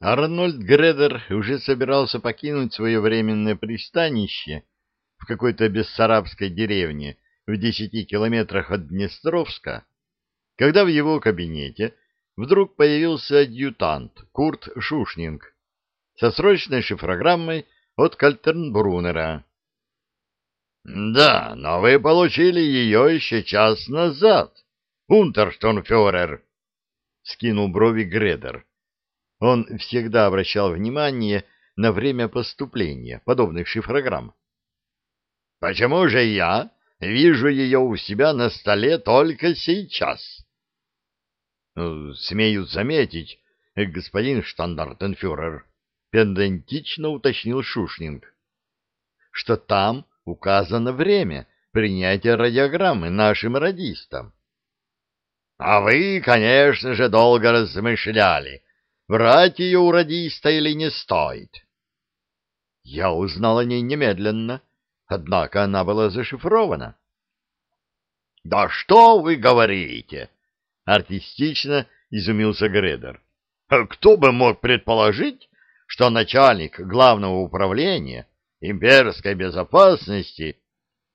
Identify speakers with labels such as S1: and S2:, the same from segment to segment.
S1: Арнольд Гредер уже собирался покинуть свое временное пристанище в какой-то бессарабской деревне в десяти километрах от Днестровска, когда в его кабинете вдруг появился адъютант Курт Шушнинг со срочной шифрограммой от Кальтернбруннера. «Да, но вы получили ее еще час назад, унтерштонфюрер», — скинул брови Гредер. Он всегда обращал внимание на время поступления подобных шифрограмм. «Почему же я вижу ее у себя на столе только сейчас?» «Ну, «Смею заметить, господин штандартенфюрер», — пендантично уточнил Шушнинг, «что там указано время принятия радиограммы нашим радистам». «А вы, конечно же, долго размышляли» Врать ее у радиста или не стоит? Я узнал о ней немедленно, однако она была зашифрована. — Да что вы говорите? — артистично изумился Гредер. — Кто бы мог предположить, что начальник главного управления имперской безопасности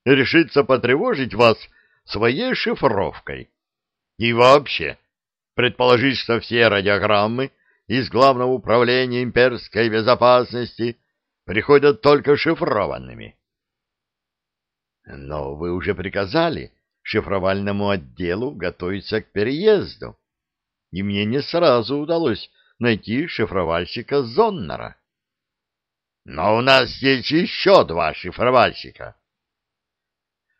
S1: решится потревожить вас своей шифровкой? И вообще, предположить, что все радиограммы — из Главного управления имперской безопасности приходят только шифрованными. Но вы уже приказали шифровальному отделу готовиться к переезду, и мне не сразу удалось найти шифровальщика Зоннера. Но у нас есть еще два шифровальщика.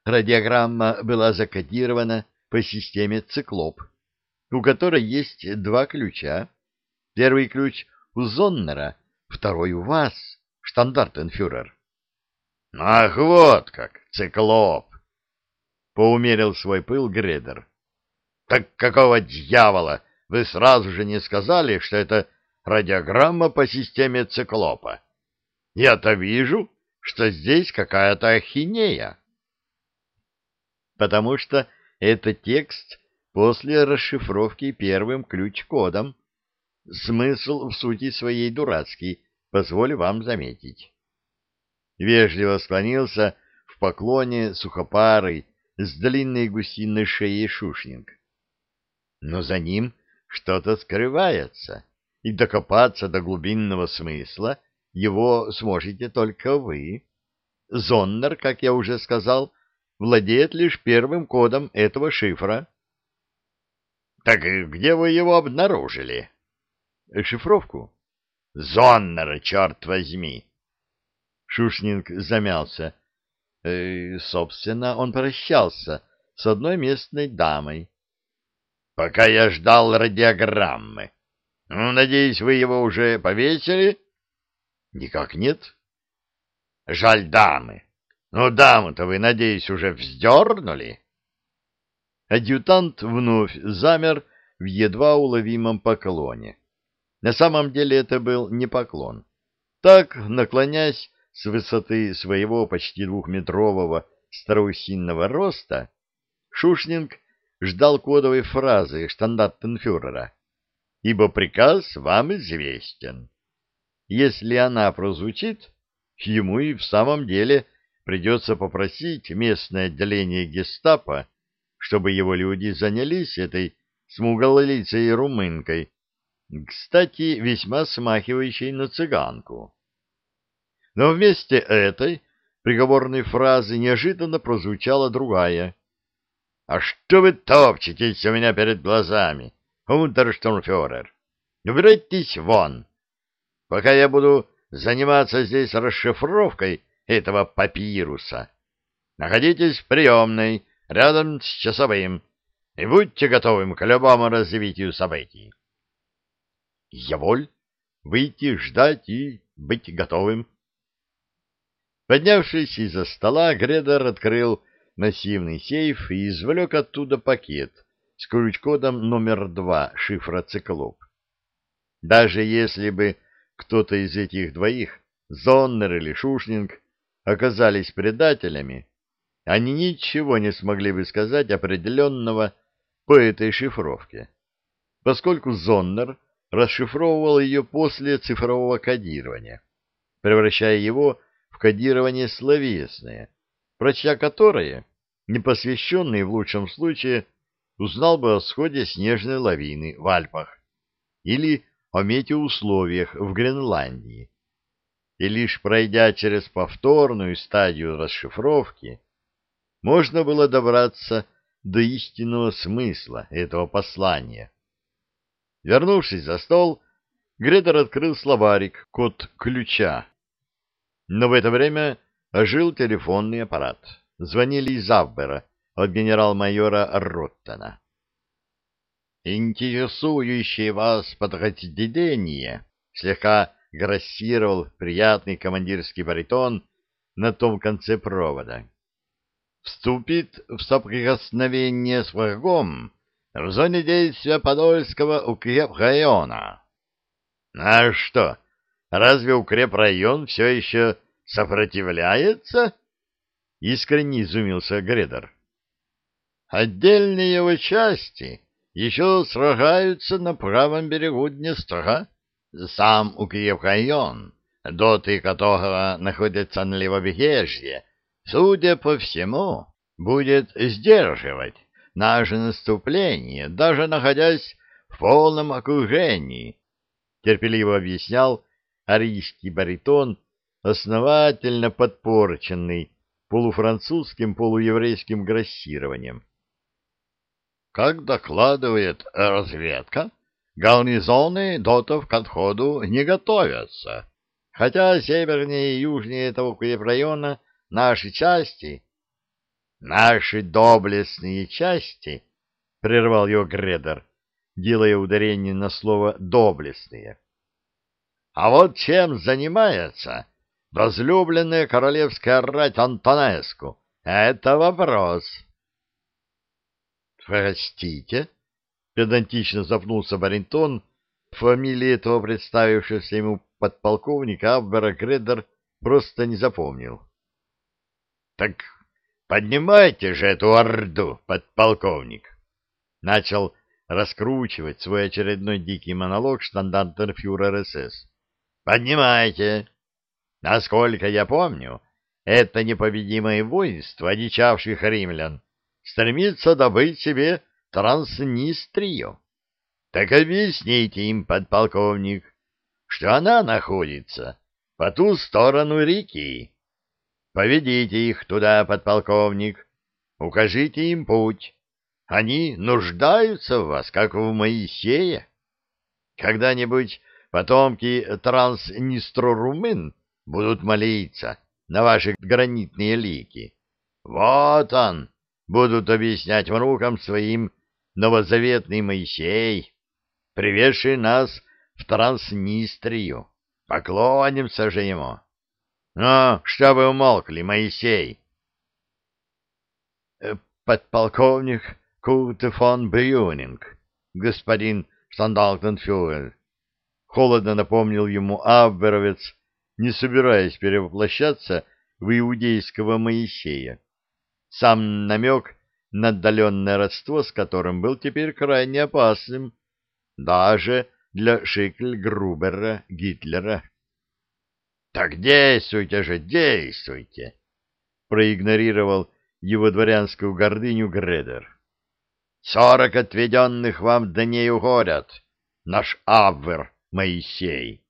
S1: Радиограмма была закодирована по системе «Циклоп», у которой есть два ключа Первый ключ у Зоннера, второй у вас, штандартенфюрер. — Ах, вот как, циклоп! — поумерил свой пыл Гредер. — Так какого дьявола вы сразу же не сказали, что это радиограмма по системе циклопа? Я-то вижу, что здесь какая-то ахинея. — Потому что это текст после расшифровки первым ключ-кодом, Смысл в сути своей дурацкий, позволю вам заметить. Вежливо склонился в поклоне сухопарый с длинной гусиной шеей Шушнинг. Но за ним что-то скрывается, и докопаться до глубинного смысла его сможете только вы. Зоннер, как я уже сказал, владеет лишь первым кодом этого шифра. — Так где вы его обнаружили? Шифровку? Зоннера, черт возьми! Шушнинг замялся. Э, собственно, он прощался с одной местной дамой. Пока я ждал радиограммы. Ну, надеюсь, вы его уже повесили? Никак нет. Жаль дамы. Ну, даму-то вы, надеюсь, уже вздернули? Адъютант вновь замер в едва уловимом поклоне. На самом деле это был не поклон. Так, наклонясь с высоты своего почти двухметрового страусинного роста, Шушнинг ждал кодовой фразы штандартенфюрера «Ибо приказ вам известен». Если она прозвучит, ему и в самом деле придется попросить местное отделение гестапо, чтобы его люди занялись этой смуглолицей румынкой, кстати, весьма смахивающей на цыганку. Но вместе этой приговорной фразы неожиданно прозвучала другая. — А что вы топчетесь у меня перед глазами, унтерштурмфюрер? Убирайтесь вон! Пока я буду заниматься здесь расшифровкой этого папируса. Находитесь в приемной, рядом с часовым, и будьте готовым к любому развитию событий. Я воль выйти, ждать и быть готовым. Поднявшись из-за стола, Гредер открыл массивный сейф и извлек оттуда пакет с ключ-кодом номер два шифра «Циклоп». Даже если бы кто-то из этих двоих, Зоннер или Шушнинг, оказались предателями, они ничего не смогли бы сказать определенного по этой шифровке, поскольку Зоннер расшифровывал ее после цифрового кодирования, превращая его в кодирование словесное, прочтя которое, непосвященный в лучшем случае, узнал бы о сходе снежной лавины в Альпах или о метеоусловиях в Гренландии. И лишь пройдя через повторную стадию расшифровки, можно было добраться до истинного смысла этого послания. Вернувшись за стол, Гредер открыл словарик «Код ключа». Но в это время ожил телефонный аппарат. Звонили из Аббера от генерал-майора Роттона. «Интересующее вас подразделение», — слегка грассировал приятный командирский баритон на том конце провода. «Вступит в соприкосновение с врагом в зоне действия Подольского укрепрайона». «А что, разве укрепрайон все еще сопротивляется?» — искренне изумился Гредер. «Отдельные его части...» еще сражаются на правом берегу Днестра. Сам укрепрайон, доты которого находятся на левобережье, судя по всему, будет сдерживать наше наступление, даже находясь в полном окружении, терпеливо объяснял арийский баритон, основательно подпорченный полуфранцузским полуеврейским грассированием. Как докладывает разведка, гарнизоны дотов к отходу не готовятся, хотя севернее и южнее этого района наши части... Наши доблестные части, — прервал его Гредер, делая ударение на слово «доблестные». А вот чем занимается возлюбленная королевская рать Антонеску? Это вопрос. Простите? Педантично запнулся Баринтон. Фамилии этого представившегося ему подполковника Аббера Гредер просто не запомнил. — Так поднимайте же эту орду, подполковник! Начал раскручивать свой очередной дикий монолог штандартенфюрер СС. «Поднимайте! Насколько я помню, это непобедимое воинство одичавших римлян стремится добыть себе Транснистрию. Так объясните им, подполковник, что она находится по ту сторону реки. Поведите их туда, подполковник, укажите им путь. Они нуждаются в вас, как в Моисее. Когда-нибудь потомки транснистрорумын будут молиться на ваши гранитные лики. Вот он, будут объяснять внукам своим новозаветный Моисей, приведший нас в Транснистрию. Поклонимся же ему. Ну, что вы умолкли, Моисей? Э, подполковник Курте фон Брюнинг, господин Штандалтенфюрер, холодно напомнил ему Абверовец, не собираясь перевоплощаться в иудейского Моисея сам намек на отдаленное родство, с которым был теперь крайне опасным, даже для Шикль-Грубера Гитлера. «Так действуйте же, действуйте!» — проигнорировал его дворянскую гордыню Гредер. «Сорок отведенных вам дней уходят, наш Абвер Моисей!»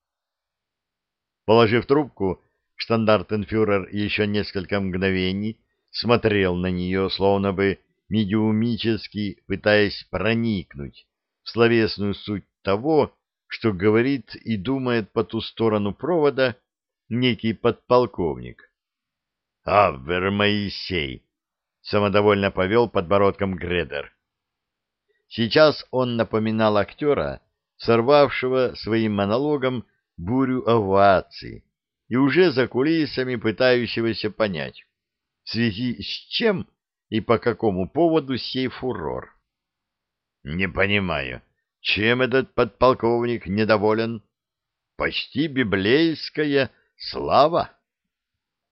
S1: Положив трубку, штандартенфюрер еще несколько мгновений смотрел на нее, словно бы медиумически пытаясь проникнуть в словесную суть того, что говорит и думает по ту сторону провода некий подполковник. «Абвер Моисей!» — самодовольно повел подбородком Гредер. Сейчас он напоминал актера, сорвавшего своим монологом бурю оваций и уже за кулисами пытающегося понять, в связи с чем и по какому поводу сей фурор. Не понимаю, чем этот подполковник недоволен? Почти библейская слава.